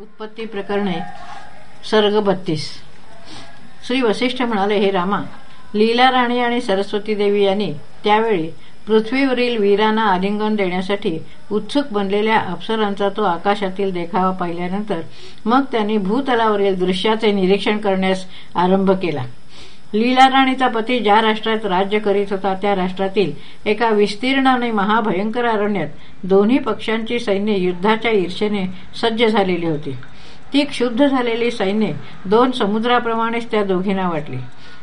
उत्पत्ती प्रकरणे सर्ग बत्तीस. श्री वसिष्ठ म्हणाले हे रामा लीला राणी आणि सरस्वती देवी यांनी त्यावेळी पृथ्वीवरील वीरांना आलिंगन देण्यासाठी उत्सुक बनलेल्या अप्सरांचा तो आकाशातील देखावा पाहिल्यानंतर मग त्यांनी भूतलावरील दृश्याचे निरीक्षण करण्यास आरंभ केला. लीला राणीचा पती ज्या राष्ट्रात राज्य करीत होता त्या राष्ट्रातील एका विस्तीर्ण आणि महाभयंकर अरण्यात दोन्ही पक्षांची सैन्य युद्धाच्या ईर्षेने सज्ज झालेली होती. ती क्षुद्ध झालेली सैन्य दोन समुद्राप्रमाणेच त्या दोघींना वाटली.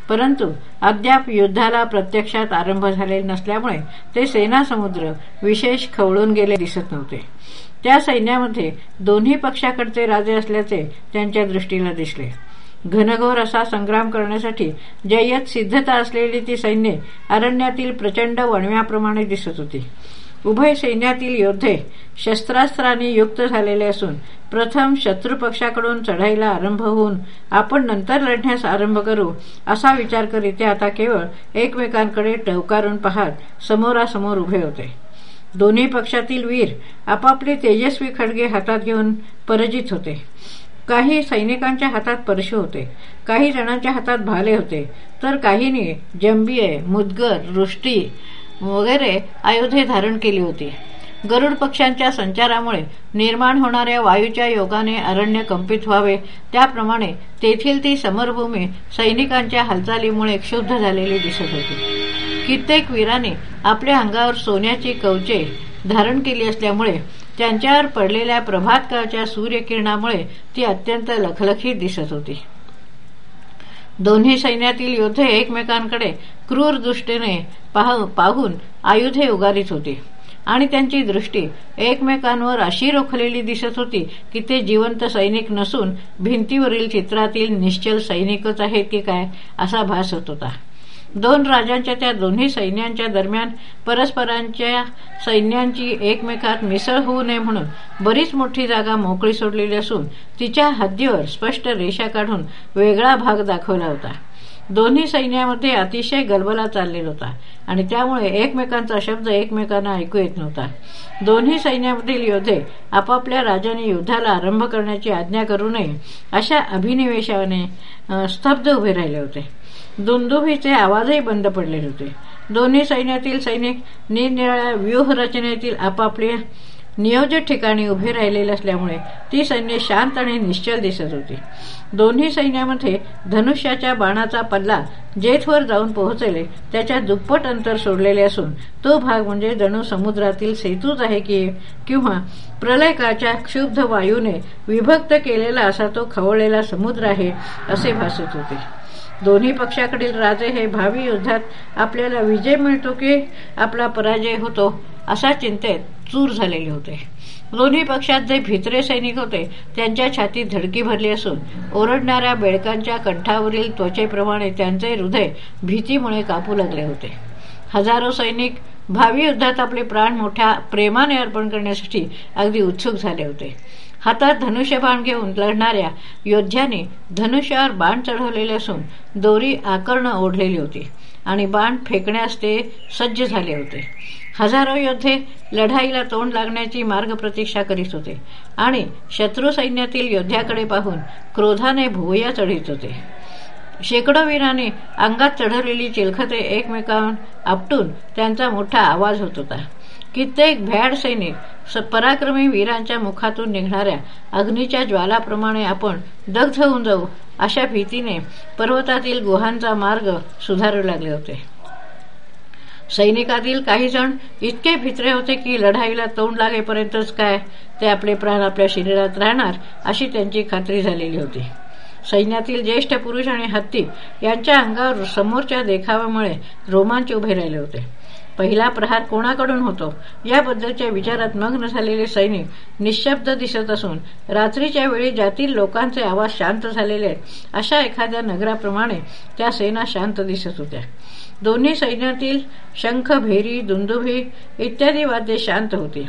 परंतु अद्याप युद्धाला प्रत्यक्षात आरंभ झाले नसल्यामुळे ते सेना समुद्र विशेष खवळून गेले दिसत नव्हते. त्या सैन्यामध्ये दोन्ही पक्षाकडचे राजे असल्याचे त्यांच्या दृष्टीला दिसले. घनघोर असा संग्राम करण्यासाठी जय्यत सिद्धता असलेली ती सैन्य अरण्यातील प्रचंड वणव्याप्रमाणे दिसत होती. उभय सैन्यातील योद्धे शस्त्रास्त्रांनी युक्त झालेले असून प्रथम शत्रुपक्षाकडून चढाईला आरंभ होऊन आपण नंतर लढण्यास आरंभ करू असा विचार करीत ते आता केवळ एकमेकांकडे टवकारून पाहत समोरासमोर उभे होते. दोन्ही पक्षातील वीर आपापले तेजस्वी खडगे हातात घेऊन परजित होते. काही सैनिकांच्या हातात परशु होते काही जणांच्या हातात भाले होते तर काहींनी जंबिये मुदगर रुष्टी वगैरे आयुधे धारण केली होती. गरुड पक्षांच्या संचारामुळे निर्माण होणाऱ्या वायूच्या योगाने अरण्य कंपित व्हावे. त्याप्रमाणे तेथील ती समरभूमी सैनिकांच्या हालचालीमुळे क्षुब्ध झालेली दिसत होती. कित्येक वीराने आपल्या अंगावर सोन्याची कवचे धारण केली असल्यामुळे त्यांच्यावर पडलेल्या प्रभातकाळच्या सूर्यकिरणामुळे ती अत्यंत लखलखीत दिसत होती. दोन्ही सैन्यातील योद्धे एकमेकांकडे क्रूर दृष्टीने पाहून आयुधे उगारीत होती आणि त्यांची दृष्टी एकमेकांवर अशी रोखलेली दिसत होती की ते जिवंत सैनिक नसून भिंतीवरील चित्रातील निश्चल सैनिकच आहेत की काय असा भास होत होता. दोन राजांच्या त्या दोन्ही सैन्यांच्या दरम्यान परस्परांच्या सैन्यांची एकमेकात मिसळ होऊ नये म्हणून बरीच मोठी जागा मोकळी सोडलेली असून तिच्या हद्दीवर स्पष्ट रेषा काढून वेगळा भाग दाखवला होता. दोन्ही सैन्यामध्ये अतिशय गलबला चाललेला होता आणि त्यामुळे एकमेकांचा शब्द एकमेकांना ऐकू येत नव्हता. दोन्ही सैन्यामधील योद्धे आपापल्या राजाने युद्धाला आरंभ करण्याची आज्ञा करू नये अशा अभिनिवेशाने स्तब्ध उभे राहिले होते. दुंदुभीचे आवाजही बंद पडलेले होते. दोन्ही सैन्यातील सैनिक निरनिराळ्या व्यूहरचनेतील आपापल्या नियोजित ठिकाणी उभे राहिलेले असल्यामुळे ती सैन्य शांत आणि निश्चल दिसत होती. दोन्ही सैन्यामध्ये धनुष्याच्या बाणाचा पल्ला जेथवर जाऊन पोहोचले त्याच्या दुप्पट अंतर सोडलेले असून तो भाग म्हणजे जणू समुद्रातील सेतूच आहे की किंवा प्रलयकाच्या क्षुब्ध वायूने विभक्त केलेला असा तो खवळलेला समुद्र आहे असे भासत होते. दोन्ही पक्षाकडील राजे हे भावी युद्धात आपल्याला विजय मिळतो की आपला पराजय होतो अशा चिंतेत चूर झालेले होते. दोन्ही पक्षात जे भित्रे सैनिक होते त्यांच्या छातीत धडकी भरली असून ओरडणाऱ्या बेडकांच्या कंठावरील त्वचेप्रमाणे त्यांचे हृदय भीतीमुळे कापू लागले होते. हजारो सैनिक भावी युद्धात आपले प्राण मोठ्या प्रेमाने अर्पण करण्यासाठी अगदी उत्सुक झाले होते. हातात धनुष्यबाण घेऊन लढणाऱ्या योद्ध्याने धनुष्यावर बाण चढवलेले असून दोरी आकर्ण ओढलेली होती आणि बाण फेकण्यास ते सज्ज झाले होते. हजारो योद्धे लढाईला तोंड लागण्याची मार्ग प्रतीक्षा करीत होते आणि शत्रू सैन्यातील योद्ध्याकडे पाहून क्रोधाने भुवया चढीत होते. शेकडो वीराने अंगात चढवलेली चिलखते एकमेकांवर आपटून त्यांचा मोठा आवाज होत होता. कित्येक भ्याड सैनिक पराक्रमी वीरांच्या मुखातून निघणाऱ्या अग्नीच्या ज्वालाप्रमाणे आपण दग्ध होऊन जाऊ अशा भीतीने पर्वतातील गुहांचा मार्ग सुधारू लागले होते. सैनिकातील काही जण इतके भित्रे होते की लढाईला तोंड लागेपर्यंतच काय ते आपले प्राण आपल्या शरीरात राहणार अशी त्यांची खात्री झालेली होती. सैन्यातील ज्येष्ठ पुरुष आणि हत्ती यांच्या अंगावर समोरच्या देखाव्यामुळे रोमांच उभे राहिले होते. पहिला प्रहार कोणाकडून होतो? याबद्दलच्या विचारात मग्न झालेले सैनिक निशब्द दिसत असून रात्रीच्या वेळी ज्यातील लोकांचे आवाज शांत झालेले अशा एखाद्या नगराप्रमाणे त्या सेना शांत दिसत होत्या. दोन्ही सैन्यातील शंख भेरी दुंदुभी इत्यादी वाद्ये शांत होती.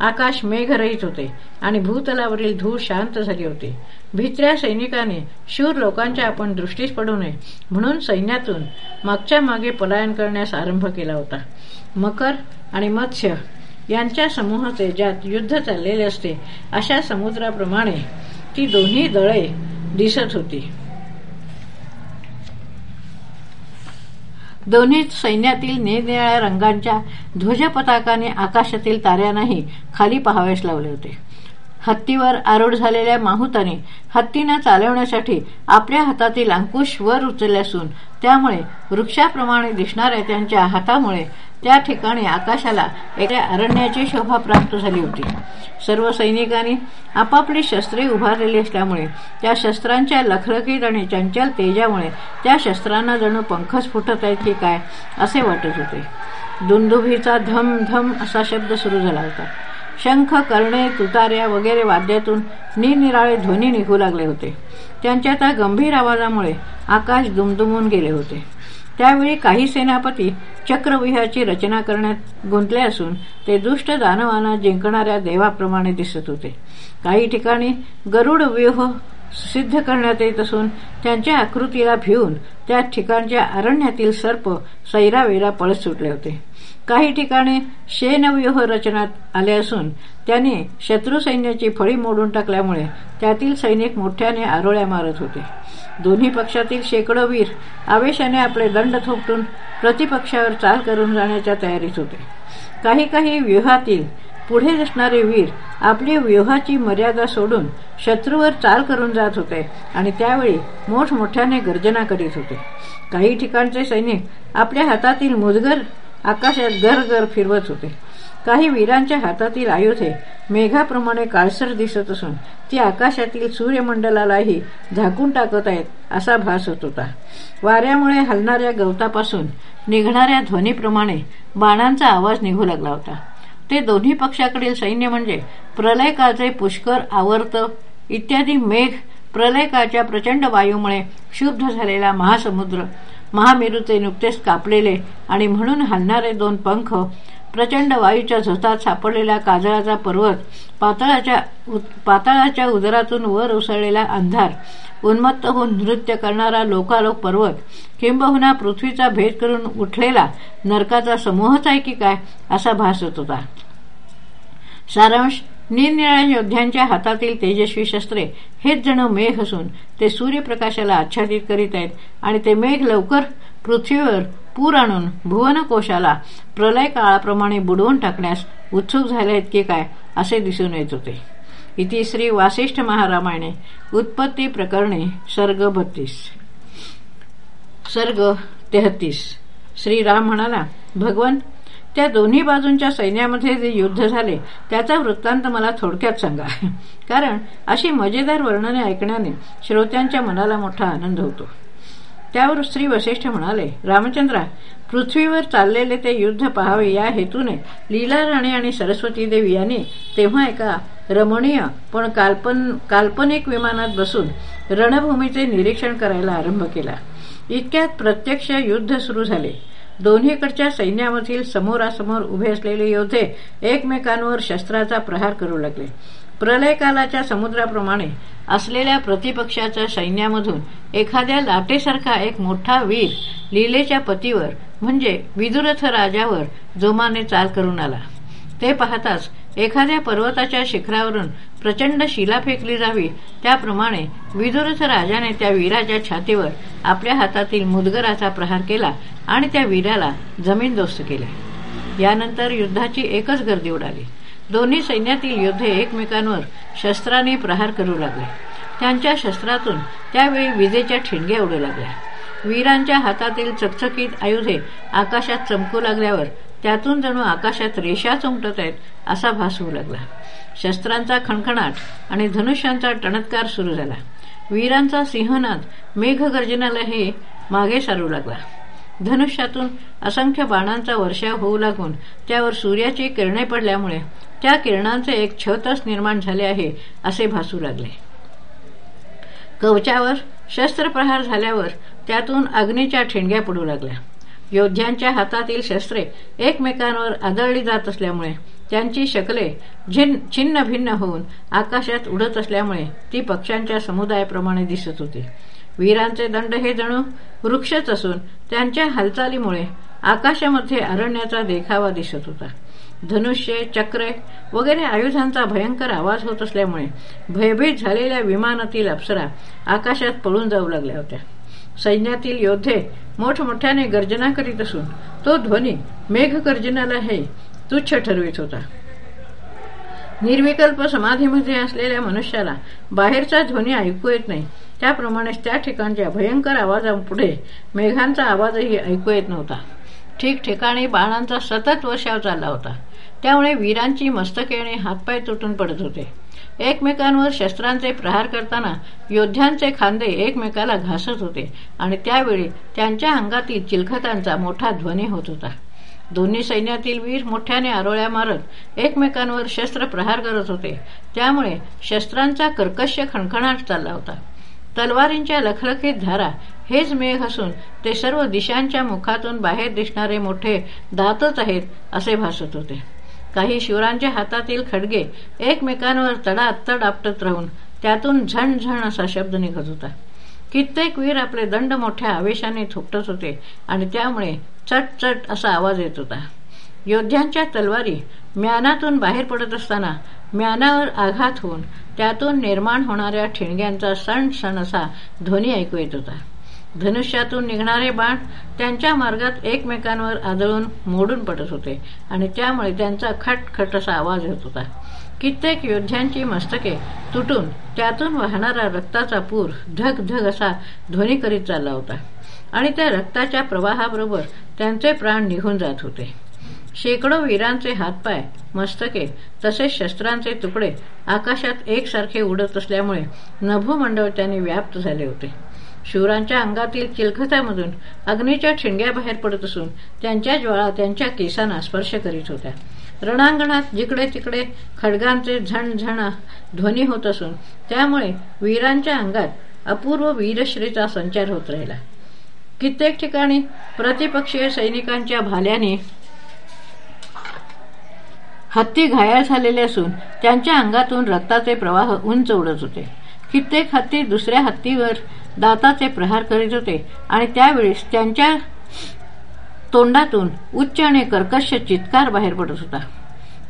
आकाश मेघरहित होते आणि भूतलावरील धूळ शांत झाली होती. भित्र्या सैनिकाने शूर लोकांच्या आपण दृष्टीस पडू नये म्हणून सैन्यातून मागच्या मागे पलायन करण्यास आरंभ केला होता. मकर आणि मत्स्य यांच्या समूहाचे ज्यात युद्ध चाललेले असते अशा समुद्राप्रमाणे ती दोन्ही दळे दिसत होती. दोन्ही सैन्यातील निरनिळ्या रंगांच्या ध्वजपताकाने आकाशातील ताऱ्यांनाही खाली पहावेस लावले होते. हत्तीवर आरूढ झालेल्या माहुताने हत्तीनं चालवण्यासाठी आपल्या हातातील अंकुश वर उचलले असून त्यामुळे वृक्षाप्रमाणे दिसणाऱ्या त्यांच्या हातामुळे त्या ठिकाणी आकाशाला एका अरण्याची शोभा प्राप्त झाली होती. सर्व सैनिकांनी आपापली शस्त्रे उभारलेली असल्यामुळे त्या शस्त्रांच्या लखलखीत आणि चंचल तेजामुळे त्या शस्त्रांना जणू पंखच फुटत आहेत की काय असे वाटत होते. दुंदुभीचा धम धम असा शब्द सुरू झाला होता. शंख कर्णे तुतार्या वगैरे वाद्यातून निरनिराळे ध्वनी निघू लागले होते. त्यांच्या त्या गंभीर आवाजामुळे आकाश दुमदुमून गेले होते. त्यावेळी काही सेनापती चक्रव्यूहाची रचना करण्यात गुंतले असून ते दुष्ट दानवांना जिंकणाऱ्या देवाप्रमाणे दिसत होते. काही ठिकाणी गरुड व्यूह सिद्ध करण्यात येत असून त्यांच्या आकृतीला भिवून त्या ठिकाणच्या अरण्यातील सर्प सैरावेरा पळत सुटले होते. काही ठिकाणी शेनव्यूह रचनात आले असून त्याने शत्रू सैन्याची फळी मोडून टाकल्यामुळे त्यातील सैनिक मोठ्याने आरोळ्या मारत होते. दोन्ही पक्षातील शेकडो वीर आवेशाने आपले दंड थोपटून प्रतिपक्षावर चाल करून जाण्याच्या तयारीत होते. काही काही व्यूहातील पुढे दिसणारे वीर आपली व्यूहाची मर्यादा सोडून शत्रूवर चाल करून जात होते आणि त्यावेळी मोठमोठ्याने गर्जना करीत होते. काही ठिकाणचे सैनिक आपल्या हातातील मुजगर आकाशात घर फिरवत होते. काही वीरांच्या हातातील आयुधे मेघाप्रमाणे काळसर दिसत असून ती आकाशातील सूर्यमंडलालाही झाकून टाकत आहेत असा भास होत होता. वाऱ्यामुळे हलणाऱ्या गवतापासून निघणाऱ्या ध्वनीप्रमाणे बाणांचा आवाज निघू लागला होता. ते दोन्ही पक्षाकडील सैन्य म्हणजे प्रलयकाचे पुष्कर आवर्त इत्यादी मेघ प्रलयकाच्या प्रचंड वायूमुळे शुद्ध झालेला महासमुद्र महामेरूचे नुकतेच कापलेले आणि म्हणून हलणारे दोन पंख प्रचंड वायूच्या झोतात सापडलेला काजळाचा पर्वत पातळाच्या पाताळाच्या उदरातून वर उसळलेला अंधार उन्मत्त होऊन नृत्य करणारा लोकालोक पर्वत किंबहुना पृथ्वीचा भेद करून उठलेला नरकाचा समूहच आहे की काय असा भास होत होता. सारांश निरनिराळ्या योद्ध्यांच्या हातातील तेजस्वी शस्त्रे हेच जण मेघ असून ते सूर्यप्रकाशाला आच्छादित करीत आहेत आणि ते मेघ लवकर पृथ्वीवर पूर आणून भुवनकोशाला प्रलय काळाप्रमाणे बुडवून टाकण्यास उत्सुक झाले आहेत की काय असे दिसून येत होते. इति श्री वासिष्ठ महारामायणे उत्पत्ती प्रकरणे सर्ग बत्तीस. सर्ग तेहतीस. श्रीराम म्हणाला भगवान त्या दोन्ही बाजूंच्या सैन्यामध्ये जे युद्ध झाले त्याचा वृत्तांत मला थोडक्यात सांगा. कारण अशी मजेदार वर्णने ऐकण्याने श्रोत्यांच्या मनाला मोठा आनंद होतो. त्यावर श्री वशिष्ठ म्हणाले रामचंद्रा पृथ्वीवर चाललेले ते युद्ध पहावे या हेतूने लीला राणी आणि सरस्वती देवी यांनी तेव्हा एका रमणीय पण काल्पन काल्पनिक विमानात बसून रणभूमीचे निरीक्षण करायला आरंभ केला. इतक्यात प्रत्यक्ष युद्ध सुरू झाले. दोन्हीकडच्या सैन्यामधील समोरासमोर उभे असलेले योद्धे एकमेकांवर शस्त्राचा प्रहार करू लागले. प्रलयकालाच्या समुद्राप्रमाणे असलेल्या प्रतिपक्षाच्या सैन्यामधून एखाद्या लाटेसारखा एक मोठा वीर लीलेच्या पतीवर म्हणजे विदुरथ राजावर जोमाने चाल करून आला. ते पाहताच एखाद्या पर्वताच्या शिखरावरून प्रचंड शिला फेकली जावी. त्याप्रमाणे विदुरथ राजाने त्या वीराच्या छातीवर आपल्या हातातील मुदगराचा प्रहार केला आणि त्या वीराला जमीनदोस्त केले. यानंतर युद्धाची एकच गर्दी उडाली. दोन्ही सैन्यातील योद्धे एकमेकांवर शस्त्राने प्रहार करू लागले. त्यांच्या शस्त्रातून त्यावेळी विजेच्या ठिणग्या उडू लागल्या. वीरांच्या हातातील चकचकीत आयुधे आकाशात चमकू लागल्यावर त्यातून जणू आकाशात रेषा चमटत आहेत असा भास होऊ लागला. शस्त्रांचा खणखणाट आणि धनुष्यांचा टणत्कार सुरू झाला. वीरांचा सिंहनाद मेघगर्जनालाही मागे सारू लागला. धनुष्यातून असंख्य बाणांचा वर्षाव होऊ लागून त्यावर सूर्याची किरणे पडल्यामुळे त्या किरणांचे एक छतच निर्माण झाले आहे असे भासू लागले. कवचावर शस्त्रप्रहार झाल्यावर त्यातून अग्नीच्या ठिणग्या पडू लागल्या. योद्ध्यांच्या हातातील शस्त्रे एकमेकांवर आदळली जात असल्यामुळे त्यांची शकले छिन्न भिन्न होऊन आकाशात उडत असल्यामुळे ती पक्ष्यांच्या समुदायाप्रमाणे दिसत होती. वीरांचे दंड हे जणू वृक्षच असून त्यांच्या हालचालीमुळे आकाशामध्ये अरण्याचा देखावा दिसत होता. धनुष्य चक्रे वगैरे आयुधांचा भयंकर आवाज होत असल्यामुळे भयभीत झालेल्या विमानातील अप्सरा आकाशात पळून जाऊ लागल्या होत्या. सैन्यातील योद्धे मोठमोठ्याने गर्जना करीत असून तो ध्वनी मेघगर्जनाला हे तुच्छ ठरवित होता. निर्विकल्प समाधीमध्ये असलेल्या मनुष्याला बाहेरचा ध्वनी ऐकू येत नाही. त्याप्रमाणेच त्या ठिकाणच्या भयंकर आवाजापुढे मेघांचा आवाजही ऐकू येत नव्हता. ठिकठिकाणी बाणांचा सतत वर्षाव चालला होता. त्यामुळे वीरांची मस्तके आणि हातपाय तुटून पडत होते. एकमेकांवर शस्त्रांचे प्रहार करताना योद्ध्यांचे खांदे एकमेकाला घासत होते आणि त्यावेळी त्यांच्या अंगातील चिलखतांचा मोठा ध्वनी होत होता. दोन्ही सैन्यातील वीर मोठ्याने आरोळ्या मारत एकमेकांवर शस्त्र प्रहार करत होते. त्यामुळे शस्त्रांचा कर्कश खणखणाट चालला होता. तलवारींच्या लखलखीत धारा हेच मेघ असून ते सर्व दिशांच्या मुखातून बाहेर दिसणारे मोठे दातच आहेत असे भासत होते. काही शिवरांच्या हातातील खडगे एकमेकांवर तडातड आपटत राहून त्यातून झणझण असा शब्द निघत होता. कित्येक वीर आपले दंड मोठ्या आवेशाने थोपटत होते आणि त्यामुळे चट चट असा आवाज येत होता. योद्ध्यांच्या तलवारी म्यानातून बाहेर पडत असताना म्यानावर आघात होऊन त्यातून निर्माण होणाऱ्या ठिणग्यांचा सण सण असा ध्वनी ऐकू येत होता. धनुष्यातून निघणारे बाण त्यांच्या मार्गात एकमेकांवर आदळून मोडून पडत होते आणि त्यामुळे त्यांचा खटखट असा आवाज होत होता. कित्येक योद्ध्यांची मस्तके तुटून त्यातून वाहणारा रक्ताचा पूर धग धग असा ध्वनी करीत चालला होता आणि त्या रक्ताच्या प्रवाहाबरोबर त्यांचे प्राण निघून जात होते. शेकडो वीरांचे हातपाय मस्तके तसेच शस्त्रांचे तुकडे आकाशात एकसारखे उडत असल्यामुळे नभोमंडळ त्यांनी व्याप्त झाले होते. शूरांच्या अंगातील चिलखतामधून अग्नीच्या ठिणग्या बाहेर पडत असून त्यांच्या ज्वाळा त्यांच्या केसांना स्पर्श करीत होत्या. रणांगणात जिकडे तिकडे खडगांचे झणझण ध्वनी होत असून त्यामुळे वीरांच्या अंगात अपूर्व वीरश्रीचा संचार होत राहिला. कित्येक ठिकाणी प्रतिपक्षीय सैनिकांच्या भाल्याने हत्ती घायाळ झालेले असून त्यांच्या अंगातून रक्ताचे प्रवाह उंच उडत होते. कित्येक हत्ती दुसऱ्या हत्तीवर दाताचे प्रहार करीत होते आणि त्यावेळेस त्यांच्या तोंडातून उच्च आणि कर्कश चित्कार बाहेर पडत होता.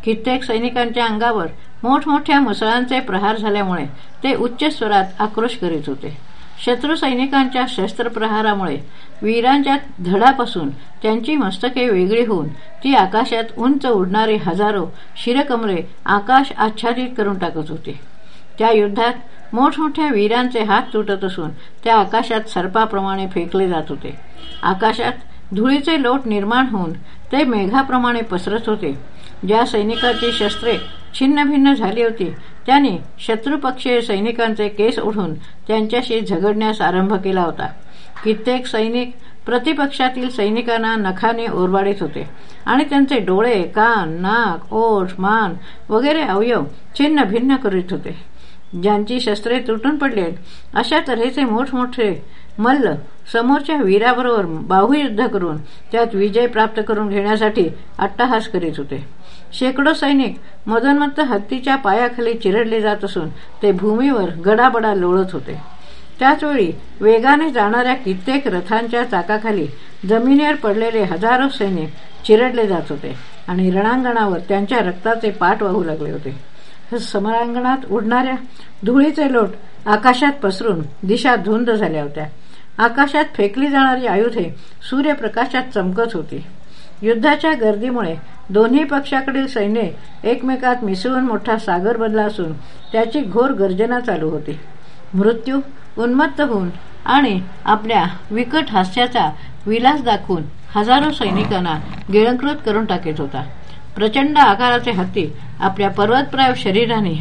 कित्येक सैनिकांच्या अंगावर मोठमोठ्या मुसळांचे प्रहार झाल्यामुळे ते उच्च स्वरात आक्रोश करीत होते. शत्रू सैनिकांच्या शस्त्रप्रहारामुळे वीरांच्या धडापासून त्यांची मस्तके वेगळी होऊन ती आकाशात उंच उडणारे हजारो शिरकमरे आकाश आच्छादित करून टाकत होते. त्या युद्धात मोठमोठ्या वीरांचे हात तुटत असून त्या आकाशात सर्पाप्रमाणे फेकले जात होते. आकाशात धुळीचे लोट निर्माण होऊन ते मेघाप्रमाणे पसरत होते. ज्या सैनिकाची शस्त्रे छिन्नभिन्न झाली होती त्याने शत्रुपक्षीय सैनिकांचे केस उठून त्यांच्याशी झगडण्यास आरंभ केला होता. कित्येक सैनिक प्रतिपक्षातील सैनिकांना नखाने ओरबाडीत होते आणि त्यांचे डोळे कान नाक ओठ मान वगैरे अवयव छिन्न भिन्न करीत होते. ज्यांची शस्त्रे तुटून पडले अशा तऱ्हेचे मोठमोठे मल्ल समोरच्या वीराबरोबर बाहुयुद्ध करून त्यात विजय प्राप्त करून घेण्यासाठी अट्टहास करीत होते. शेकडो सैनिक मदनमत्त हत्तीच्या पायाखाली चिरडले जात असून ते भूमीवर गडाबडा लोळत होते. त्याचवेळी वेगाने जाणाऱ्या कित्येक रथांच्या चाकाखाली जमिनीवर पडलेले हजारो सैनिक चिरडले जात होते आणि रणांगणावर त्यांच्या रक्ताचे पाठ वाहू लागले होते. समरांगणात उडणाऱ्या धुळीचे लोट आकाशात पसरून दिशा धुंद झाल्या होत्या. आकाशात फेकली जाणारी आयुधे सूर्यप्रकाशात चमकत होती. युद्धाच्या गर्दीमुळे दोन्ही पक्षाकडील सैन्य एकमेकात मिसळून मोठा सागर बनला असून त्याची घोर गर्जना चालू होती. मृत्यू उन्मत्त होऊन आणि आपल्या विकट हास्याचा विलास दाखवून हजारो सैनिकांना गिळंकृत करून टाकीत होता. प्रचंड आकाराचे हत्ती आपल्या पर्वतप्राय शरीराने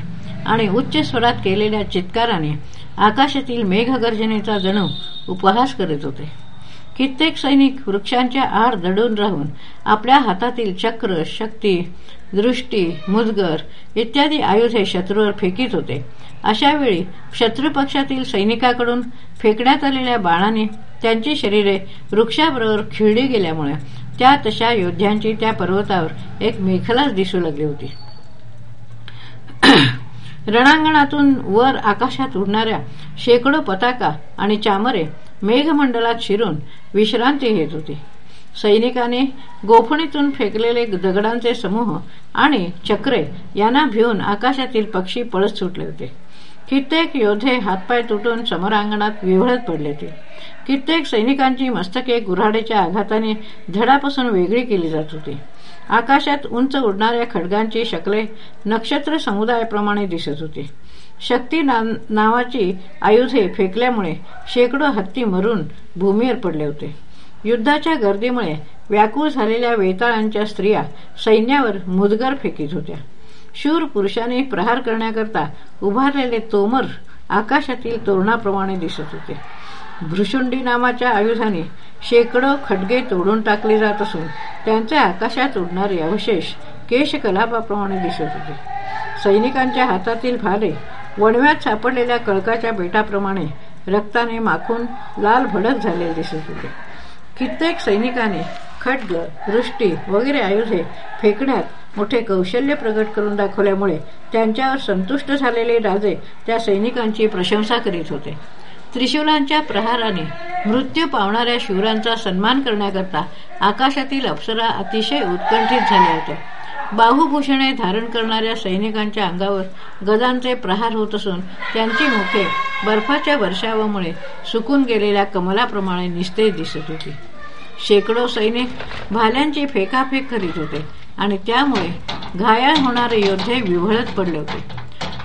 आणि उच्च स्वरात केलेल्या चित्काराने आकाशातील मेघगर्जनेचा जणू उपहास करीत होते. कित्येक सैनिक वृक्षांच्या आड दडून राहून आपल्या हातातील चक्र शक्ती दृष्टी मुदगर इत्यादी आयुधे शत्रूवर फेकीत होते. अशा वेळी शत्रुपक्षातील सैनिकाकडून फेकण्यात आलेल्या बाणाने त्यांची शरीरे वृक्षाबरोबर खिळली गेल्यामुळे त्या तशा योद्ध्यांची त्या पर्वतावर एक मेखलाच दिसू लागली होती. रणांगणातून वर आकाशात उडणाऱ्या शेकडो पताका आणि चामरे मेघमंडलात शिरून विश्रांती घेत होती. सैनिकाने गोफणीतून फेकलेले दगडांचे समूह आणि चक्रे यांना भिवून आकाशातील पक्षी पळत सुटले होते. कित्येक योद्धे हातपाय तुटून समरांगणात विवळत पडले होते. कित्येक सैनिकांची मस्तके गुऱ्हाडेच्या आघाताने धडापासून वेगळी केली जात होती. आकाशात उंच उडणाऱ्या खडगांची शकले नक्षत्र समुदायाप्रमाणे दिसत होती. शक्ती नावाची आयुधे फेकल्यामुळे शेकडो हत्ती मरून भूमीवर पडले होते. युद्धाच्या गर्दीमुळे व्याकुळ झालेल्या वेताळांच्या स्त्रिया सैन्यावर मुदगर फेकीत होत्या. शूर पुरुषांनी प्रहार करण्याकरता उभारलेले तोमर आकाशातील तोरणाप्रमाणे दिसत होते. भ्रुशुंडी नामाच्या आयुधाने शेकडो खडगे तोडून टाकले जात असून त्यांचे आकाशात उडणारे अवशेष केशकलापाप्रमाणे दिसत होते. सैनिकांच्या हातातील भाले वणव्यात सापडलेल्या कळकाच्या बेटाप्रमाणे रक्ताने माखून लाल भडक झालेले दिसत होते. कित्येक सैनिकांनी खड्ग वृष्टी वगैरे आयुधे फेकण्यात मोठे कौशल्य प्रगट करून दाखवल्यामुळे त्यांच्यावर संतुष्ट झालेले राजे त्या सैनिकांची प्रशंसा करीत होते. त्रिशूलांच्या प्रहाराने मृत्यू पावणाऱ्या शिवरांचा सन्मान करण्याकरता आकाशातील अप्सरा अतिशय उत्कंठित झाल्या होत्या. बाहुभूषणे धारण करणाऱ्या सैनिकांच्या अंगावर गदांचे प्रहार होत असून त्यांची मुखे बर्फाच्या वर्षावामुळे सुकून गेलेल्या कमलाप्रमाणे निस्तेज दिसत होती. शेकडो सैनिक भाल्यांची फेकाफेक करीत होते आणि त्यामुळे घायाळ होणारे योद्धे विव्हळत पडले होते.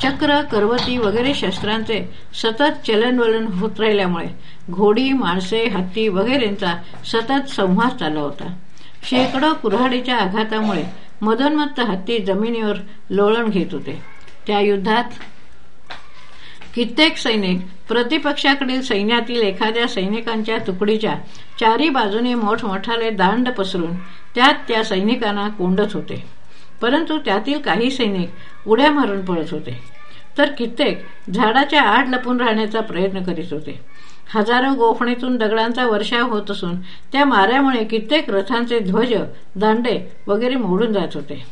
चक्र करवती वगैरे शस्त्रांचे सतत चलनवलन होत राहिल्यामुळे घोडी माणसे हत्ती वगैरेंचा सतत संहार चालला होता. शेकडो कुऱ्हाडीच्या आघातामुळे मदनमत्त हत्ती जमिनीवर लोळण घेत होते. त्या युद्धात कित्येक सैनिक प्रतिपक्षाकडील सैन्यातील एखाद्या सैनिकांच्या तुकडीच्या चारी बाजूने मोठमोठाले दांड पसरून त्यात त्या सैनिकांना कोंडत होते. परंतु त्यातील काही सैनिक उड्या मारून पळत होते. तर कित्येक झाडाच्या आड लपून राहण्याचा प्रयत्न करीत होते. हजारो गोफणीतून दगडांचा वर्षाव होत असून त्या माऱ्यामुळे कित्येक रथांचे ध्वज दांडे वगैरे मोडून जात होते.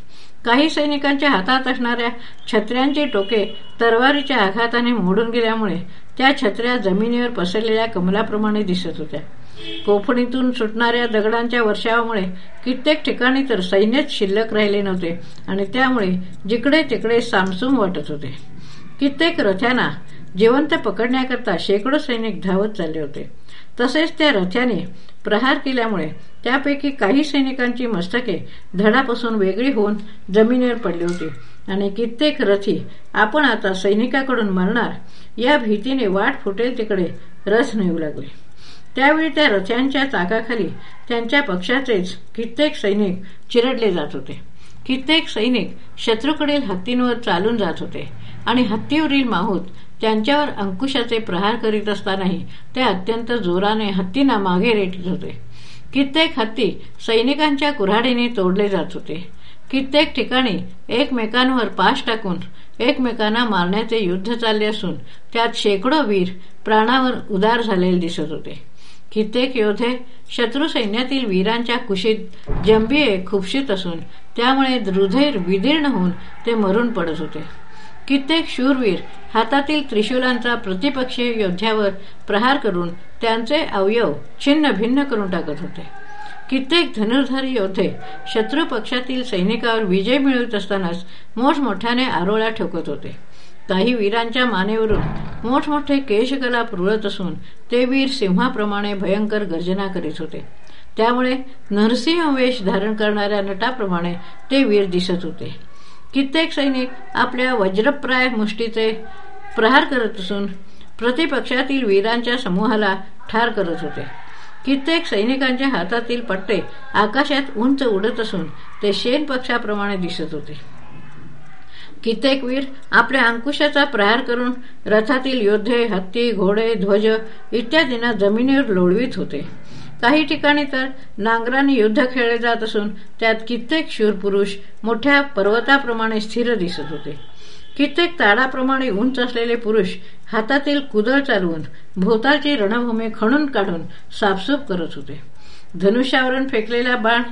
काही सैनिकांच्या हातात असणाऱ्या छत्र्यांचे टोके तरवारीच्या आघाताने मोडून गेल्यामुळे त्या छत्र्या जमिनीवर पसरलेल्या कमलाप्रमाणे दिसत होत्या. कोफणीतून सुटणाऱ्या दगडांच्या वर्षावामुळे कित्येक ठिकाणी तर सैन्यच शिल्लक राहिले नव्हते आणि त्यामुळे जिकडे तिकडे सामसूम वाटत होते. कित्येक रथ्यांना जिवंत पकडण्याकरता शेकडो सैनिक धावत चालले होते. तसेच त्या रथ्याने प्रहार केल्यामुळे त्यापैकी काही सैनिकांची मस्तके धडापासून वेगळी होऊन जमिनीवर पडली होती. आणि कित्येक रथी आपण आता सैनिकाकडून मरणार या भीतीने वाट फुटेल तिकडे रथ नेऊ लागले. त्यावेळी त्या रथ्यांच्या चाकाखाली त्यांच्या पक्षाचेच कित्येक सैनिक चिरडले जात होते. कित्येक सैनिक शत्रूकडील हत्तींवर चालून जात होते. आणि हत्तीवरील माहूत त्यांच्यावर अंकुशाचे प्रहार करीत असतानाही ते अत्यंत जोराने हत्तींना मागे रेटीत होते. कित्येक हत्ती सैनिकांच्या कुऱ्हाडीने तोडले जात होते. कित्येक ठिकाणी एकमेकांवर पाश टाकून एकमेकांना मारण्याचे युद्ध चालले असून त्यात शेकडो वीर प्राणावर उदार झालेले दिसत होते. कित्येक योद्धे शत्रू सैन्यातील वीरांच्या कुशीत जंबिये खुपशीत असून त्यामुळे हृदय विदीर्ण होऊन ते मरून पडत होते. कित्येक शूरवीर हातातील त्रिशूलांचा प्रतिपक्षीय योद्ध्यावर प्रहार करून त्यांचे अवयव छिन्न भिन्न करून टाकत होते. कित्येक धनुर्धारी योद्धे शत्रू पक्षातील सैनिकावर विजय मिळवत असतानाच मोठमोठ्याने आरोळा ठोकत होते. काही वीरांच्या मानेवरून मोठमोठे केशकला पुरळत असून ते वीर सिंहाप्रमाणे भयंकर गर्जना करीत होते. त्यामुळे नरसिंह वेश धारण करणाऱ्या नटाप्रमाणे ते वीर दिसत होते. कित्येक सैनिक आपल्या वज्रप्राय मुष्टीचे प्रहार करत असून प्रतिपक्षातील वीरांच्या समूहाला ठार करत होते. कित्येक सैनिकांच्या हातातील पट्टे आकाशात उंच उडत असून ते शेन पक्षाप्रमाणे दिसत होते. कित्येक वीर आपल्या अंकुशाचा प्रहार करून रथातील योद्धे हत्ती घोडे ध्वज इत्यादींना जमिनीवर लोळवीत होते. काही ठिकाणी तर नांगराने युद्ध खेळले जात असून त्यात कित्येक शूरपुरुष मोठ्या पर्वताप्रमाणे स्थिर दिसत होते. कित्येक ताडाप्रमाणे उंच असलेले पुरुष हातातील कुदळ चालवून भोवताची रणभूमी खणून काढून साफसूफ करत होते. धनुष्यावरून फेकलेला बाण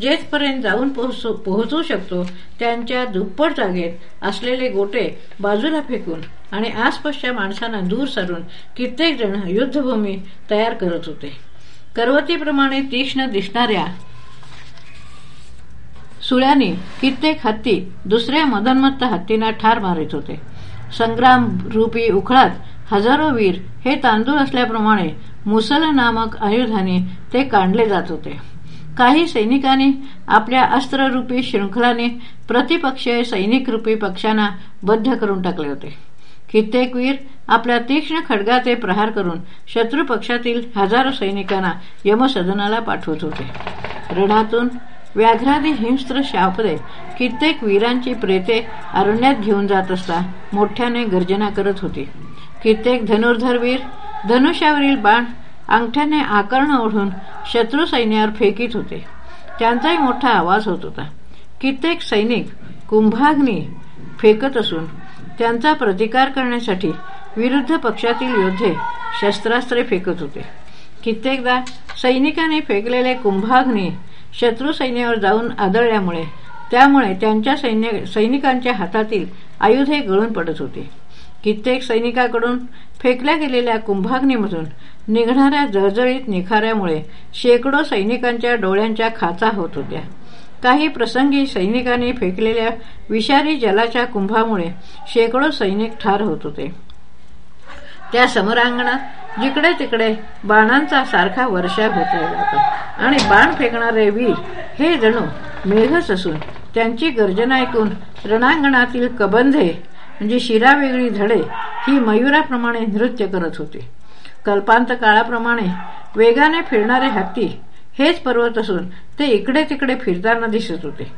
जेथपर्यंत जाऊन पोहोचू शकतो त्यांच्या दुप्पट जागेत असलेले गोटे बाजूला फेकून आणि आसपासच्या माणसांना दूर सारून कित्येक जण युद्धभूमी तयार करत होते. करवतीप्रमाणे तीक्ष्ण दिसणाऱ्या सुळ्याने कित्येक हत्ती दुसऱ्या मदनमत्त हत्तींना ठार मारित होते. संग्राम रूपी उखळात हजारो वीर हे तांदूळ असल्याप्रमाणे मुसल नामक आयुधाने ते काढले जात होते. काही सैनिकांनी आपल्या अस्त्ररूपी शृंखलाने प्रतिपक्षीय सैनिक रूपी पक्षांना बद्ध करून टाकले होते. कित्येक वीर आपल्या तीक्ष्ण खडगाचे प्रहार करून शत्रू पक्षातील हजारो सैनिकांना यमसदनाला पाठवत होते. रणातून व्याघ्रादी हिंस्त्र शापदे कित्येक वीरांची प्रेते अरण्यात घेऊन जात असता मोठ्याने गर्जना करत होती. कित्येक धनुर्धर वीर धनुष्यावरील बाण अंगठ्याने आकर्ण ओढून शत्रू सैन्यावर फेकीत होते. त्यांचाही मोठा आवाज होत होता. कित्येक सैनिक कुंभाग्नी फेकत असून त्यांचा प्रतिकार करण्यासाठी विरुद्ध पक्षातील योद्धे शस्त्रास्त्रे फेकत होते. कित्येकदा सैनिकांनी फेकलेले कुंभाग्नी शत्रू सैन्यावर जाऊन आदळल्यामुळे त्यामुळे त्यांच्या सैन्य सैनिकांच्या हातातील आयुधे गळून पडत होते. कित्येक सैनिकाकडून फेकल्या गेलेल्या कुंभाग्नीमधून निघणाऱ्या जळजळीत निखाऱ्यामुळे शेकडो सैनिकांच्या डोळ्यांच्या खाचा होत होत्या. काही प्रसंगी सैनिकांनी फेकलेल्या विषारी जलाच्या कुंभामुळे शेकडो सैनिक ठार होत होते. त्या समरांगणात जिकडे तिकडे बाणांचा सारखा वर्षा होतला जातो. आणि बाण फेकणारे वीर हे जणू मेघच असून त्यांची गर्जना ऐकून रणांगणातील कबंधे म्हणजे शिरावेगळी धडे ही मयुराप्रमाणे नृत्य करत होते. कल्पांत काळाप्रमाणे वेगाने फिरणारे हत्ती हेच पर्वत असून ते इकडे तिकडे फिरताना दिसत होते.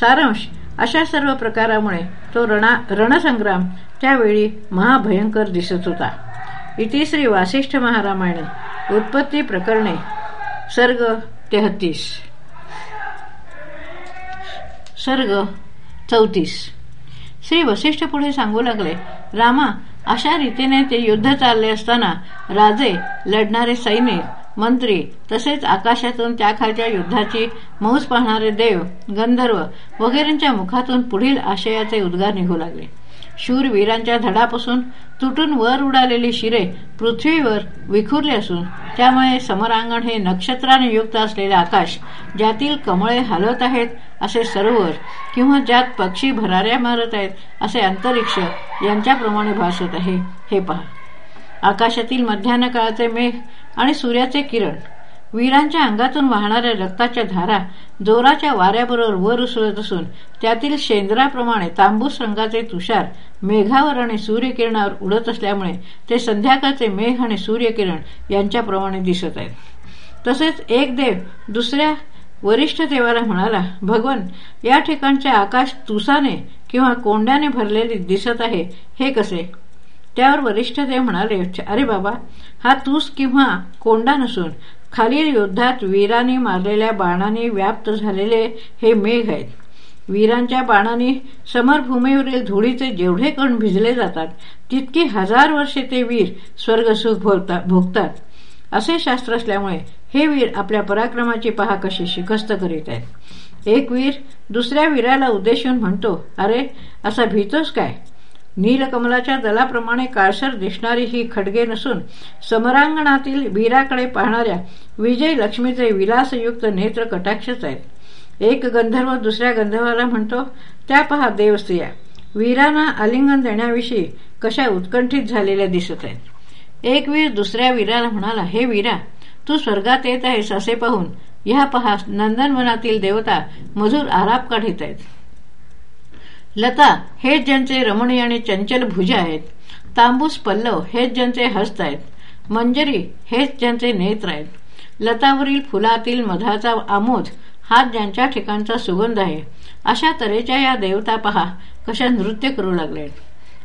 सारांश अशा सर्व प्रकारामुळे तो रणा रणसंग्राम त्यावेळी महाभयंकर दिसत होता. इति श्री वासिष्ठ महारामायणे उत्पत्ती प्रकरणे सर्ग तेहतीस. सर्ग चौतीस. श्री वसिष्ठ पुढे सांगू लागले रामा अशा रीतीने ते युद्ध चालले असताना राजे लढणारे सैनिक मंत्री तसेच आकाशातून त्याखालच्या युद्धाची मौज पाहणारे देव गंधर्व वगैरेंच्या मुखातून पुढील आशयाचे उद्गार निघू लागले. शूरवीरांच्या धडापासून तुटून वर उडालेली शिरे पृथ्वीवर विखुरले असून त्यामुळे समरांगण हे नक्षत्राने युक्त असलेले आकाश ज्यातील कमळे हलत आहेत असे सरोवर किंवा ज्यात पक्षी भराऱ्या मारत आहेत असे अंतरिक्ष यांच्याप्रमाणे भासत आहे. हे पहा. आकाशातील मध्यान्ह काळाचे मेघ आणि सूर्याचे किरण वीरांच्या अंगातून वाहणाऱ्या रक्ताच्या धारा जोराच्या वाऱ्याबरोबर वर उसळत असून त्यातील शेंद्राप्रमाणे तांबूस रंगाचे तुषार मेघावर आणि सूर्यकिरणावर उडत असल्यामुळे ते संध्याकाळचे मेघ आणि सूर्यकिरण यांच्याप्रमाणे दिसत आहेत. तसेच एक देव दुसऱ्या वरिष्ठ देवाला म्हणाला भगवन या ठिकाणचे आकाश तुसाने किंवा कोंड्याने भरलेले दिसत आहे हे कसे? त्यावर वरिष्ठ देव म्हणाले अरे बाबा हा तुस किंवा कोंडा नसून खालील युद्धात वीराने मारलेल्या बाणाने व्याप्त झालेले हे मेघ आहेत. वीरांच्या बाणाने समरभूमीवरील धुळीचे जेवढे कण भिजले जातात तितकी हजार वर्षे ते वीर स्वर्गसुख भोगतात. असे शास्त्र असल्यामुळे हे वीर आपल्या पराक्रमाची पहा कशी शिकस्त करीत आहेत. एक वीर दुसऱ्या वीराला उद्देशून म्हणतो अरे असा भीतोस काय? नीलकमलाच्या दलाप्रमाणे काळसर दिसणारी ही खडगे नसून समरांगणातील वीराकडे पाहणाऱ्या विजय लक्ष्मीचे विलासयुक्त नेत्र कटाक्षच आहेत. एक गंधर्व दुसऱ्या गंधर्वाला म्हणतो त्या पहा देवस्त्रिया वीरांना आलिंगन देण्याविषयी कशा उत्कंठित झालेल्या दिसत आहेत. एक वीर दुसऱ्या वीराला म्हणाला हे वीरा तू स्वर्गात येत आहेस असे पाहून ह्या पहा नंदनवनातील देवता मधुर आराप काढित आहेत. लता हेच ज्यांचे रमणीय आणि चंचल भुजा आहेत तांबूस पल्लव हेच ज्यांचे हस्त आहेत मंजरी हेच ज्यांचे नेत्र आहेत लतावरील फुलातील मधाचा आमोद हात ज्यांच्या ठिकाणचा सुगंध आहे अशा तऱ्हेच्या या देवता पहा कशा नृत्य करू लागले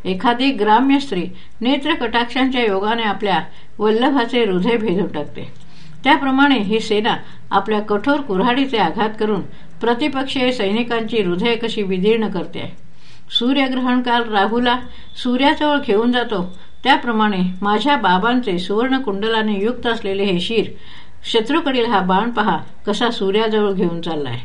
एखादी ग्राम्य स्त्री नेत्र कटाक्षांच्या योगाने आपल्या वल्लभाचे हृदय भेदून टाकते त्याप्रमाणे ही सेना आपल्या कठोर कुऱ्हाडीचे आघात करून प्रतिपक्षीय सैनिकांची हृदय कशी विदीर्ण करते? सूर्यग्रहण काल राहुला सूर्याजवळ घेऊन जातो. त्याप्रमाणे माझ्या बाबांचे सुवर्ण कुंडलाने युक्त असलेले हे शिर शत्रूकडील हा बाण पहा कसा सूर्याजवळ घेऊन चाललाय.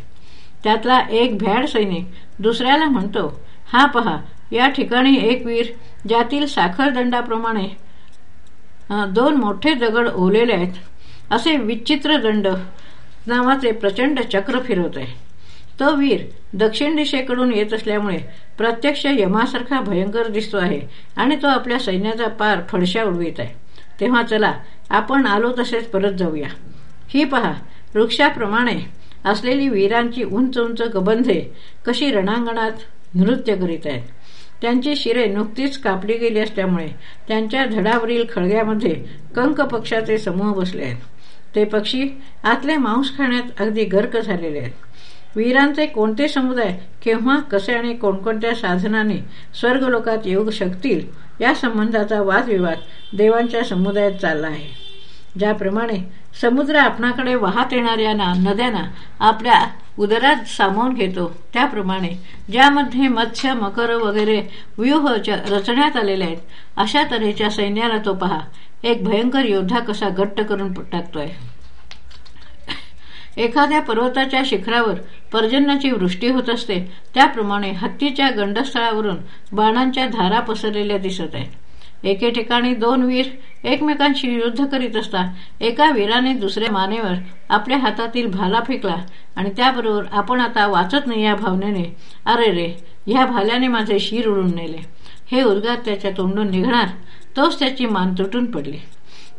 त्यातला एक भ्याड सैनिक दुसऱ्याला म्हणतो हा पहा या ठिकाणी एक वीर ज्यातील साखरदंडाप्रमाणे दोन मोठे दगड ओलेले आहेत. असे विचित्र दंड नावाचे प्रचंड चक्र फिरवत आहे तो वीर दक्षिण दिशेकडून येत असल्यामुळे प्रत्यक्ष यमासारखा भयंकर दिसतो आहे आणि तो आपल्या सैन्याचा पार फडशा उडवित आहे. तेव्हा चला आपण आलो तसेच परत जाऊया. ही पहा वृक्षाप्रमाणे असलेली वीरांची उंच उंच गबंधे कशी रणांगणात नृत्य करीत आहेत. त्यांची शिरे नुकतीच कापली गेली असल्यामुळे त्यांच्या धडावरील खळग्यामध्ये कंक पक्षाचे समूह बसले आहेत. ते पक्षी आतले मांस खाण्यात अगदी गर्क झालेले आहेत. वीरांचे कोणते समुदाय केव्हा कसे आणि कोणकोणत्या साधनाने स्वर्गलोकात येऊ शकतील या संबंधाचा वादविवाद देवांच्या समुदायात चालला आहे. ज्याप्रमाणे समुद्र आपणाकडे वाहत येणाऱ्या नद्यांना आपल्या उदरात सामावून घेतो त्याप्रमाणे ज्यामध्ये मत्स्य मकर वगैरे व्यूह रचण्यात आलेले आहेत अशा तऱ्हेच्या सैन्याला तो पहा. एक भयंकर योद्धा कसा घट्ट करून टाकतोय. एखाद्या पर्वताच्या शिखरावर पर्जन्याची वृष्टी होत असते त्याप्रमाणे हत्तीच्या गंडस्थळावरून बाणांच्या धारा पसरलेल्या दिसत आहेत. एके ठिकाणी दोन वीर एकमेकांशी युद्ध करीत असता एका वीराने दुसऱ्या मानेवर आपल्या हातातील भाला फेकला आणि त्याबरोबर आपण आता वाचत नाही या भावनेने अरे रे ह्या भाल्याने माझे शिर उडून नेले. हे उर्गात त्याच्या तोंडून निघणार. तोच त्याची मान तुटून पडली.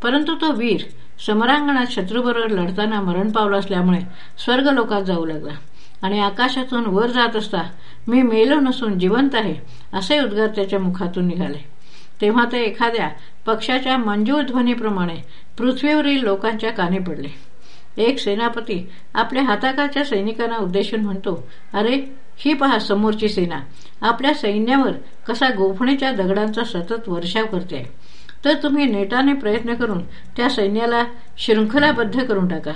परंतु तो वीर समरांगणात शत्रूबरोबर लढताना मरण पावला असल्यामुळे स्वर्ग लोकात जाऊ लागला. आणि आकाशातून वर जात असता मी मेलो नसून जिवंत आहे असे उद्गार त्याच्या मुखातून निघाले. तेव्हा ते एखाद्या पक्षाच्या मंजूर ध्वनीप्रमाणे पृथ्वीवरील लोकांच्या काने पडले. एक सेनापती आपल्या हाताकाच्या सैनिकांना उद्देशून म्हणतो अरे ही पहा समोरची सेना आपल्या सैन्यावर कसा गोफणीच्या दगडांचा सतत वर्षाव करते. तर तुम्ही नेटाने प्रयत्न करून त्या सैन्याला शृंखलाबद्ध करून टाका.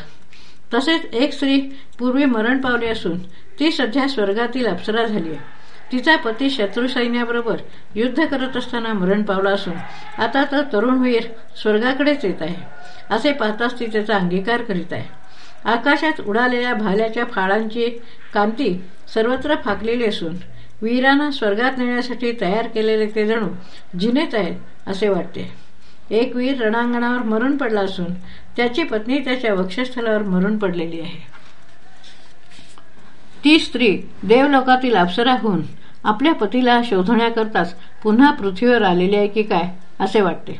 तसेच एक स्त्री पूर्वी मरण पावली असून ती सध्या स्वर्गातील अप्सरा झाली आहे. तिचा पती शत्रू सैन्याबरोबर युद्ध करत असताना मरण पावला असून आता तर तरुण वीर स्वर्गाकडेच येत आहे असे पाहताच ती त्याचा अंगीकार करीत आहे. आकाशात उडालेल्या भाल्याच्या फाळांची कांती सर्वत्र फाकलेली असून वीरांना स्वर्गात नेण्यासाठी तयार केलेले ते जणू जिनेत आहेत असे वाटते. एक वीर रणांगणावर मरून पडला असून त्याची पत्नी त्याच्या वक्षस्थलावर मरून पडलेली आहे. ती स्त्री देवलोकातील अप्सरा होऊन आपल्या पतीला शोधण्याकरताच पुन्हा पृथ्वीवर आलेली आहे की काय असे वाटते.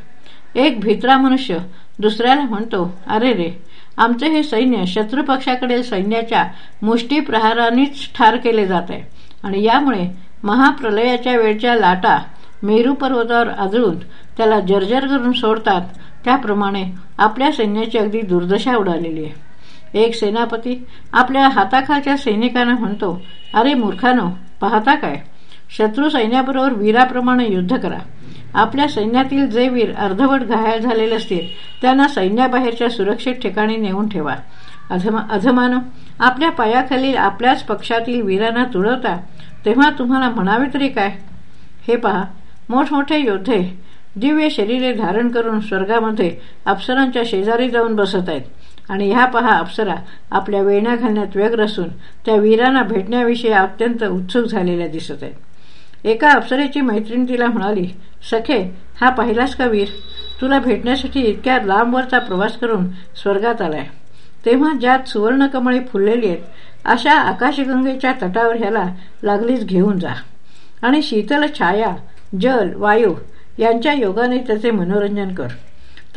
एक भित्रा मनुष्य दुसऱ्याला म्हणतो अरे रे आमचे हे सैन्य शत्रुपक्षाकडील सैन्याच्या मुष्टी प्रहारांनीच ठार केले जात आहे. आणि यामुळे महाप्रलयाच्या वेळच्या लाटा मेरू पर्वतावर आदळून त्याला जर्जर करून सोडतात. त्याप्रमाणे आपल्या सैन्याची अगदी दुर्दशा उडालेली आहे. एक सेनापती आपल्या हाताखालच्या सैनिकांना म्हणतो अरे मूर्खानो पाहता काय? शत्रू सैन्याबरोबर वीराप्रमाणे युद्ध करा. आपल्या सैन्यातील जे वीर अर्धवट घायल झालेले असतील त्यांना सैन्याबाहेरच्या सुरक्षित ठिकाणी नेऊन ठेवा. अधमान आपल्या पायाखालील आपल्याच पक्षातील वीरांना तुडवता तेव्हा तुम्हाला म्हणावे तरी काय? हे पहा मोठमोठे योद्धे दिव्य शरीरे धारण करून स्वर्गामध्ये अप्सरांच्या शेजारी जाऊन बसत आहेत. आणि ह्या पहा अप्सरा आपल्या वेण्या घालण्यात व्यग्र असून त्या वीरांना भेटण्याविषयी अत्यंत उत्सुक झालेल्या दिसत आहेत. एका अप्सरेची मैत्रीण तिला म्हणाली सखे हा पहिलाच का वीर? तुला भेटण्यासाठी इतक्या लांबवरचा प्रवास करून स्वर्गात आलाय. तेव्हा ज्यात सुवर्णकमळी फुललेली आहेत अशा आकाशगंगेच्या तटावर ह्याला लागलीच घेऊन जा. आणि शीतल छाया जल वायू यांच्या योगाने त्याचे मनोरंजन कर.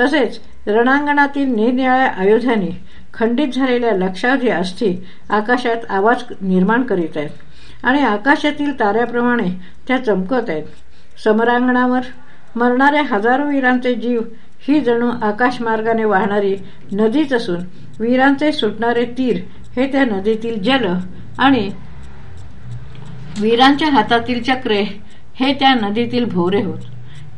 तसेच रणांगणातील निरनिळ्या अयोध्याने खंडित झालेल्या लक्षावधी अस्थी आकाशात आवाज निर्माण करीत आहेत. आणि आकाशातील ताऱ्याप्रमाणे त्या चमकत आहेत. समरांगणावर मरणाऱ्या हजारो वीरांचे जीव ही जणू आकाशमार्गाने वाहणारी नदीच असून वीरांचे सुटणारे तीर हे त्या नदीतील जल आणि वीरांच्या हातातील चक्रे हे त्या नदीतील भोवरे होत.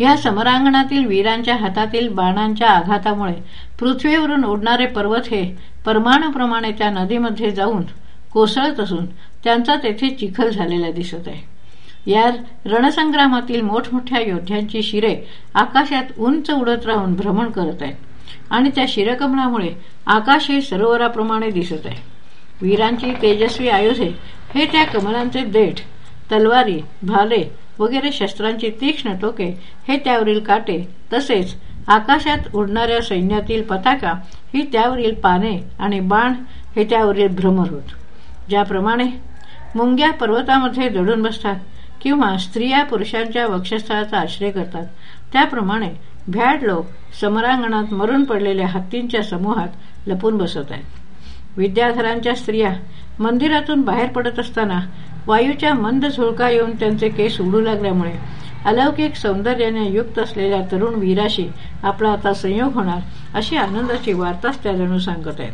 या समरांगणातील वीरांच्या हातातील बाणांच्या आघातामुळे पृथ्वीवरून उडणारे पर्वत हे परमाणुप्रमाणे त्या नदीमध्ये जाऊन कोसळत असून त्यांचा तेथे चिखल झालेला दिसत आहे. या रणसंग्रामातील मोठमोठ्या योद्ध्यांची शिरे आकाशात उंच उडत राहून भ्रमण करत आहेत. आणि त्या शिरकमळामुळे आकाश हे सरोवराप्रमाणे दिसत आहे. वीरांची तेजस्वी आयुधे हे त्या कमलांचे देठ तलवारी भाले वगैरे शस्त्रांची तीक्ष्ण टोके हे त्यावरील काटे तसेच आकाशात उडणाऱ्या सैन्यातील पताका ही त्यावरील पाने आणि बाण हे त्यावरील भ्रमर होत ज्याप्रमाणे मुंग्या पर्वतामध्ये दडून बसतात किंवा स्त्रिया पुरुषांच्या वक्षस्थळाचा आश्रय करतात त्याप्रमाणे भ्याड लोक समरांगणात मरून पडलेल्या हत्तींच्या समूहात लपून बसत आहेत. विद्याधरांच्या स्त्रिया मंदिरातून बाहेर पडत असताना वायूच्या मंद झुळका येऊन त्यांचे केस उडू लागल्यामुळे अलौकिक सौंदर्याने युक्त असलेल्या तरुण वीराशी आपला आता संयोग होणार अशी आनंदाची वार्ताच त्या जणू सांगत आहेत.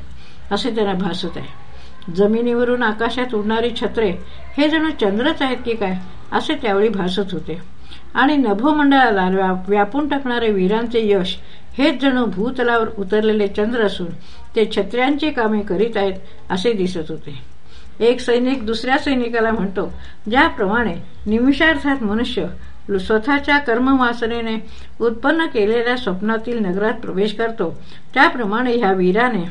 असे त्यांना भासत आहे. जमिनीवरून आकाशात उडणारी छत्रे हे जणू चंद्रच आहेत की काय असे त्यावेळी भासत होते. आणि नभोमंडळाला व्यापून टाकणारे वीरांचे यश हेच जणू भूतलावर उतरलेले चंद्र असून ते छत्र्यांची कामे करीत आहेत असे दिसत होते. एक सैनिक दुसऱ्या सैनिकाला म्हणतो ज्याप्रमाणे निमिषार्थात मनुष्य स्वतःच्या कर्मवासनेने उत्पन्न केलेल्या स्वप्नातील नगरात प्रवेश करतो त्याप्रमाणे ह्या वीराने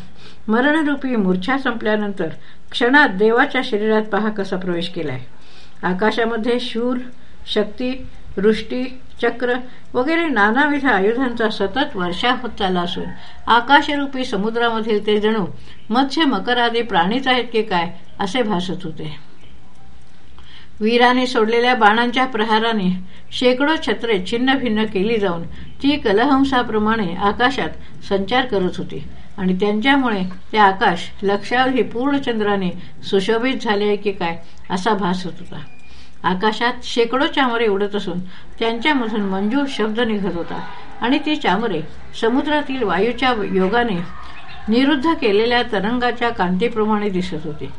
मरणरूपी मूर्छा संपल्यानंतर क्षणात देवाच्या शरीरात पहा कसा प्रवेश केलाय. आकाशामध्ये शूर शक्ती वृष्टी चक्र वगैरे नानाविध आयुधांचा सतत वर्षा होत चालला असून आकाशरूपी समुद्रामधील ते जणू मत्स्य मकर आदी प्राणीच आहेत की काय असे भासत होते. वीराने सोडलेल्या बाणांच्या प्रहाराने शेकडो छत्रे छिन्न भिन्न केली जाऊन ती कलहंसाप्रमाणे आकाशात संचार करत होती आणि त्यांच्यामुळे ते आकाश लक्षावधी पूर्णचंद्राने सुशोभित झाले की काय असा भास होत होता. आकाशात शेकडो चामरे उडत असून त्यांच्यामधून मंजूर शब्द निघत होता. आणि ती चामरे समुद्रातील वायूच्या योगाने निरुद्ध केलेल्या तरंगाच्या कांतीप्रमाणे दिसत होते.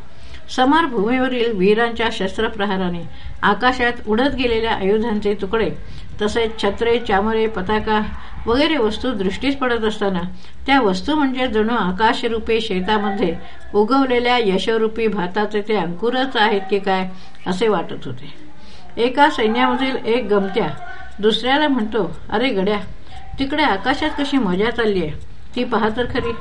समार भूमीवरील वीरांच्या शस्त्रप्रहाराने आकाशात उडत गेलेल्या आयुधांचे तुकडे तसेच छत्रे चामरे पताका वगैरे वस्तू दृष्टीस पडत असताना त्या वस्तू म्हणजे जणू आकाशरूपी शेतामध्ये उगवलेल्या यशरूपी भाताचे ते अंकुरच आहेत की काय असे वाटत होते. एका सैन्यामधील एक गमत्या दुसऱ्याला म्हणतो अरे गड्या तिकडे आकाशात कशी मजा चालली आहे? ती पहा तर खरी.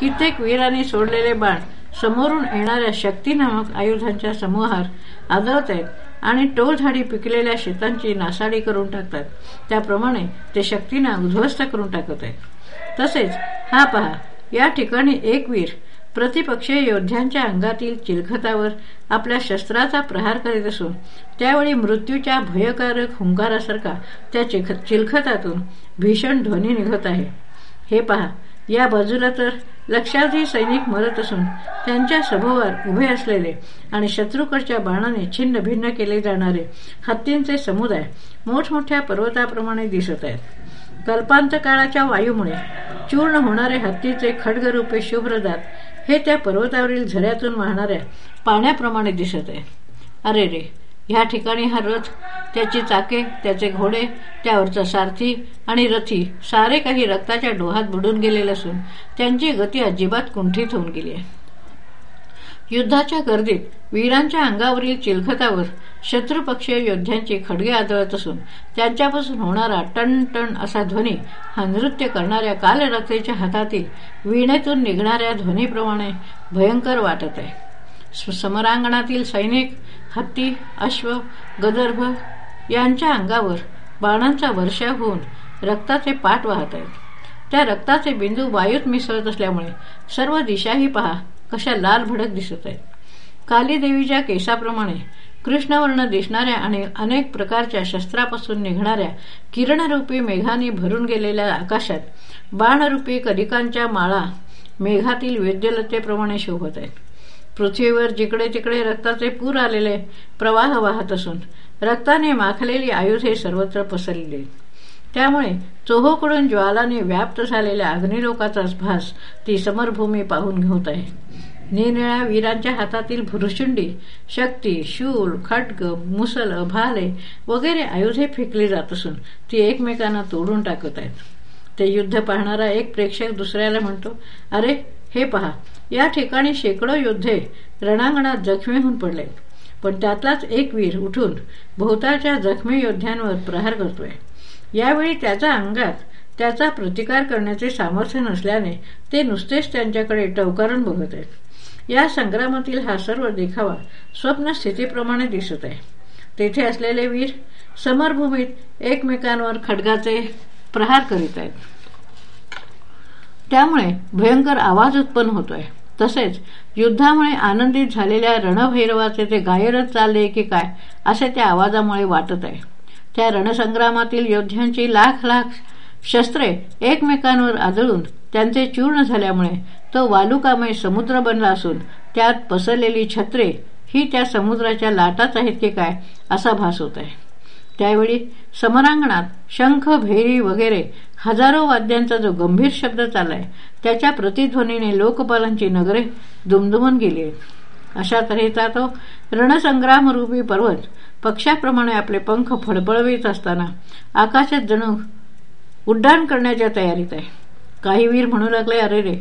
कित्येक वीरांनी सोडलेले बाण समोरून येणाऱ्या शक्ती नामक आयुधांच्या समूहार आदळत आहेत. आणि टोळझाडी पिकलेल्या शेतांची नासाडी करून टाकतात. त्याप्रमाणे ते शक्तींना उद्ध्वस्त करून टाकत आहेत. तसेच हा पहा या ठिकाणी एक वीर प्रतिपक्षीय योद्ध्यांच्या अंगातील चिलखतावर आपल्या शस्त्राचा प्रहार करीत असून त्यावेळी मृत्यूच्या भयकारक हुंकारासारखा त्या चिलखतातून भीषण ध्वनी निघत आहे. हे पहा या बाजूला तर लक्षावधी सैनिक मरत असून त्यांच्या सभोवर उभे असलेले आणि शत्रूकडच्या बाणाने छिन्न भिन्न केले जाणारे हत्तींचे समुदाय मोठमोठ्या पर्वताप्रमाणे दिसत आहेत. कल्पांत काळाच्या वायूमुळे चूर्ण होणारे हत्तीचे खडगरूपे शुभ्रदात हे त्या पर्वतावरील झऱ्यातून वाहणाऱ्या पाण्याप्रमाणे दिसत आहे अरे रे ह्या ठिकाणी हा रथ त्याची चाके त्याचे घोडे त्यावरचा सारथी आणि रथी सारे काही रक्ताच्या डोहात बुडून गेलेले असून त्यांची गती अजिबात कुंठित होऊन गेली आहे. युद्धाच्या गर्दीत वीरांच्या अंगावरील चिलखतावर शत्रुपक्षीय योद्ध्यांची खडगे आदळत असून त्यांच्यापासून होणारा टन टन असा ध्वनी हा नृत्य करणाऱ्या कालरथेच्या हातातील वीणेतून निघणाऱ्या ध्वनीप्रमाणे भयंकर वाटत आहे. समरांगणातील सैनिक हत्ती अश्व गदर्भ यांच्या अंगावर बाणांचा वर्षा होऊन रक्ताचे पाठ वाहत आहेत. त्या रक्ताचे बिंदू वायूत मिसळत असल्यामुळे सर्व दिशाही पहा कशा लाल भडक दिसत आहेत. कालीदेवीच्या केसाप्रमाणे कृष्णवर्ण दिसणाऱ्या आणि अनेक प्रकारच्या शस्त्रापासून निघणाऱ्या किरणरूपी मेघाने भरून गेलेल्या आकाशात बाणरूपी कलिकांच्या माळा मेघातील वैद्यलतेप्रमाणे शोभत आहेत. पृथ्वीवर जिकडे तिकडे रक्ताचे पूर आलेले प्रवाह वाहत असून रक्ताने माखलेली आयुधे सर्वत्र पसरलेले त्यामुळे चोहोकडून ज्वालाने व्याप्त झालेल्या अग्निलोकाचाच भास ती समरभूमी पाहून घेत आहे. निरनिळ्या वीरांच्या हातातील भुरुशुंडी शक्ती शूल खटग मुसल भाले वगैरे आयुधे फेकली जात असून ती एकमेकांना तोडून टाकत आहेत. ते युद्ध पाहणारा एक प्रेक्षक दुसऱ्याला म्हणतो अरे हे पहा या ठिकाणी शेकडो योद्धे रणांगणात जखमी होऊन पडले. पण त्यातलाच एक वीर उठून भोवताच्या जखमी योद्ध्यांवर प्रहार करतोय. यावेळी त्याच्या अंगात त्याचा प्रतिकार करण्याचे सामर्थ्य नसल्याने ते नुसतेच त्यांच्याकडे टवकारून बघत आहेत या संग्रामातील हा सर्व देखावा स्वप्न स्थितीप्रमाणे दिसत आहे तेथे असलेले वीर समरभूमीत एकमेकांवर खडगाचे प्रहार करीत आहेत. त्यामुळे भयंकर आवाज उत्पन्न होतोय. तसेच युद्धामुळे आनंदित झालेल्या रणभैरवाचे ते गायरच चालले की काय असे त्या आवाजामुळे वाटत आहे. त्या रणसंग्रामातील योद्ध्यांची लाख लाख शस्त्रे एकमेकांवर आदळून त्यांचे चूर्ण झाल्यामुळे तो वालुकामय समुद्र बनला असून त्यात पसरलेली छत्रे ही त्या समुद्राच्या लाटाच आहेत की काय असा भास होत आहे. त्यावेळी समरांगणात शंख भेरी वगैरे हजारो वाद्यांचा जो गंभीर शब्द चाललाय त्याच्या प्रतिध्वनीने लोकपालांची नगरे दुमदुमून गेली. आहेत अशा तऱ्हेचा तो रणसंग्रामरूपी पर्वत पक्षाप्रमाणे आपले पंख फडफडवीत असताना आकाशात जणू उड्डाण करण्याच्या तयारीत आहे. काही वीर म्हणू लागले अरे रे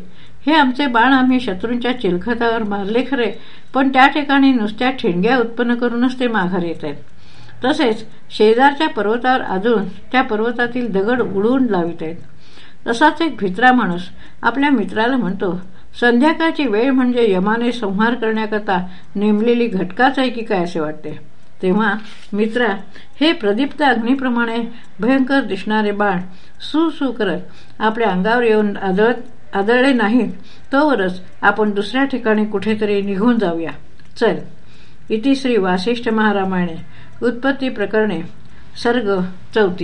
हे आमचे बाण आम्ही शत्रूंच्या चिलखतावर मारले खरे पण त्या ठिकाणी नुसत्या ठिणग्या उत्पन्न करूनच ते माघार येत आहेत. तसेच शेजारच्या पर्वतावर अजून त्या पर्वतातील दगड उडवून लावित आहेत तसाच एक भित्रा माणूस आपल्या मित्राला म्हणतो संध्याकाळची वेळ म्हणजे यमाने संहार करण्याकरता नेमलेली घटकाच आहे की काय असे वाटते? तेव्हा मित्रा हे प्रदीप्त अग्नीप्रमाणे भयंकर दिसणारे बाण सुसू करत आपल्या अंगावर येऊन आदळत आदळले नाहीत तोवरच आपण दुसऱ्या ठिकाणी कुठेतरी निघून जाऊया. चल. इति श्री वासिष्ठ महारामायणे. उत्पत्ती प्रकरणे सर्ग चौथी